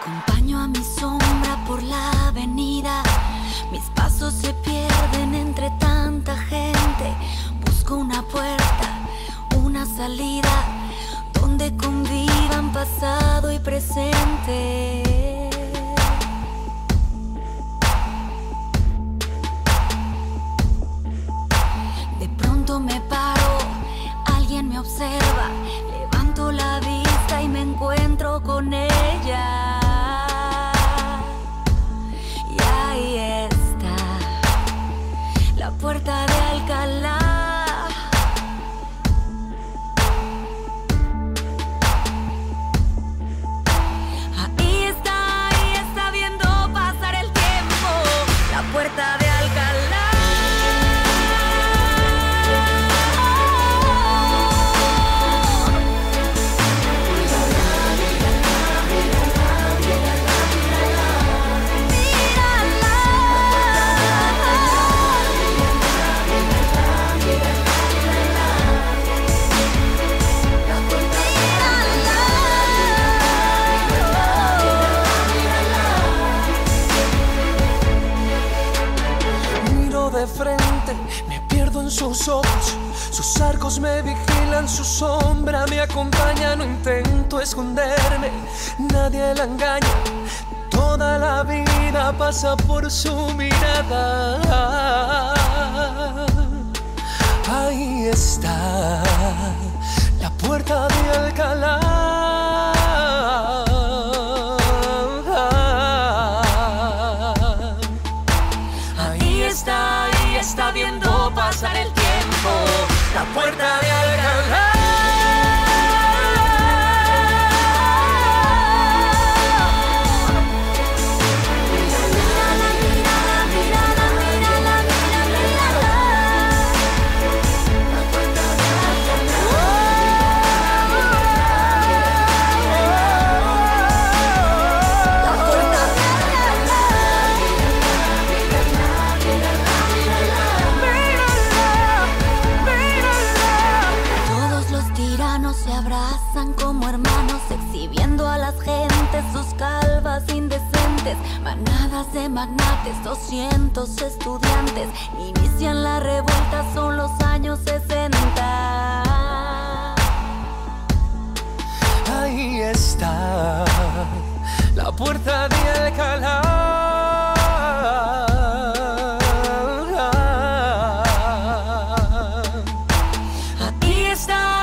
Acompaño a mi sombra por la avenida. Mis pasos se pierden entre tanta gente. Busco una puerta, una salida donde convivan pasado y presente. De pronto me paro, alguien me observa, sus ojos. Sus arcos me vigilan, su sombra me acompaña. No intento esconderme, nadie la engaña. Toda la vida pasa por su mirada. La puerta de Se abrazan como hermanos, exhibiendo a las gentes sus calvas indecentes. Manadas de magnates, 200 estudiantes, inician la revuelta, son los años 60. Ahí está la puerta de Alcalá. Aquí está